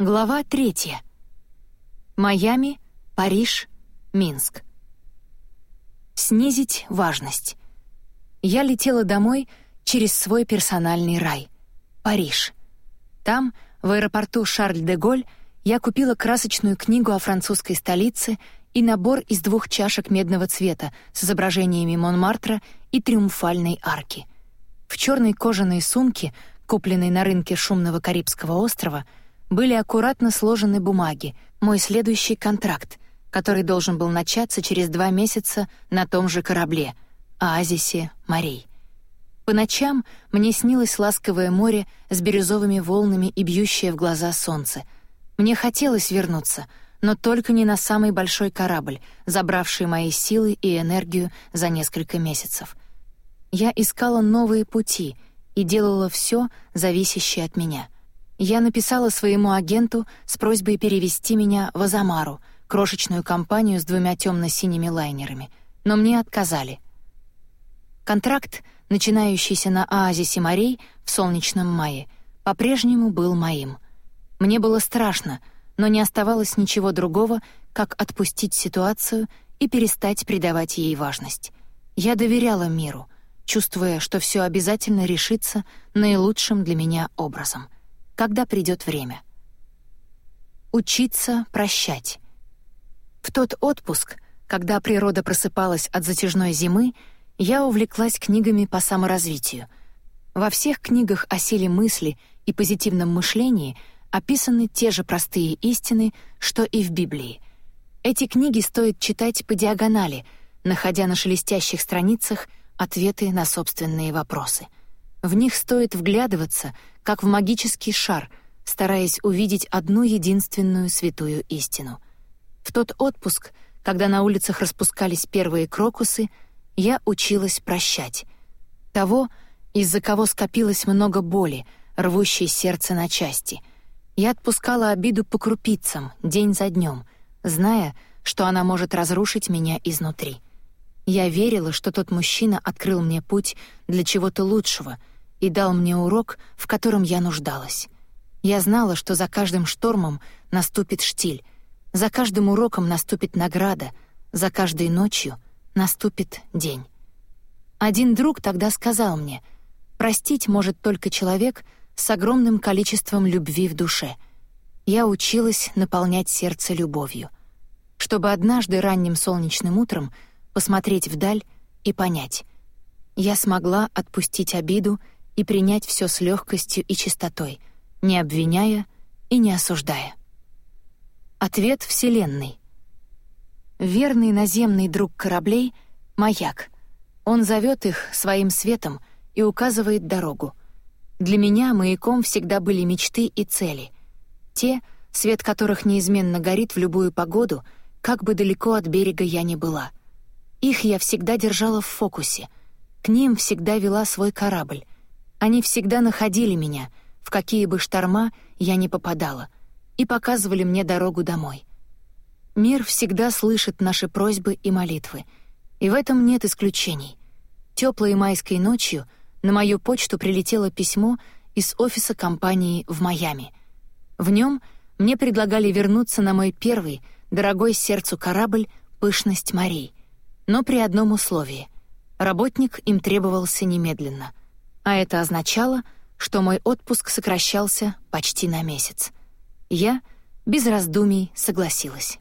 Глава третья. Майами, Париж, Минск. Снизить важность. Я летела домой через свой персональный рай — Париж. Там, в аэропорту Шарль-де-Голь, я купила красочную книгу о французской столице и набор из двух чашек медного цвета с изображениями Монмартра и Триумфальной арки. В черной кожаной сумке, купленной на рынке шумного Карибского острова — были аккуратно сложены бумаги, мой следующий контракт, который должен был начаться через два месяца на том же корабле, оазисе морей. По ночам мне снилось ласковое море с бирюзовыми волнами и бьющее в глаза солнце. Мне хотелось вернуться, но только не на самый большой корабль, забравший мои силы и энергию за несколько месяцев. Я искала новые пути и делала все, зависящее от меня — я написала своему агенту с просьбой перевести меня в Азамару, крошечную компанию с двумя темно-синими лайнерами, но мне отказали. Контракт, начинающийся на оазисе морей в солнечном мае, по-прежнему был моим. Мне было страшно, но не оставалось ничего другого, как отпустить ситуацию и перестать придавать ей важность. Я доверяла миру, чувствуя, что все обязательно решится наилучшим для меня образом — когда придет время. Учиться прощать. В тот отпуск, когда природа просыпалась от затяжной зимы, я увлеклась книгами по саморазвитию. Во всех книгах о силе мысли и позитивном мышлении описаны те же простые истины, что и в Библии. Эти книги стоит читать по диагонали, находя на шелестящих страницах ответы на собственные вопросы. В них стоит вглядываться — как в магический шар, стараясь увидеть одну единственную святую истину. В тот отпуск, когда на улицах распускались первые крокусы, я училась прощать. Того, из-за кого скопилось много боли, рвущей сердце на части. Я отпускала обиду по крупицам, день за днем, зная, что она может разрушить меня изнутри. Я верила, что тот мужчина открыл мне путь для чего-то лучшего — и дал мне урок, в котором я нуждалась. Я знала, что за каждым штормом наступит штиль, за каждым уроком наступит награда, за каждой ночью наступит день. Один друг тогда сказал мне, «Простить может только человек с огромным количеством любви в душе». Я училась наполнять сердце любовью, чтобы однажды ранним солнечным утром посмотреть вдаль и понять. Я смогла отпустить обиду и принять все с легкостью и чистотой, не обвиняя и не осуждая. Ответ Вселенной. Верный наземный друг кораблей — маяк. Он зовет их своим светом и указывает дорогу. Для меня маяком всегда были мечты и цели. Те, свет которых неизменно горит в любую погоду, как бы далеко от берега я ни была. Их я всегда держала в фокусе. К ним всегда вела свой корабль. Они всегда находили меня, в какие бы шторма я ни попадала, и показывали мне дорогу домой. Мир всегда слышит наши просьбы и молитвы, и в этом нет исключений. Теплой майской ночью на мою почту прилетело письмо из офиса компании в Майами. В нем мне предлагали вернуться на мой первый, дорогой сердцу корабль «Пышность морей», но при одном условии — работник им требовался немедленно — а это означало, что мой отпуск сокращался почти на месяц. Я без раздумий согласилась.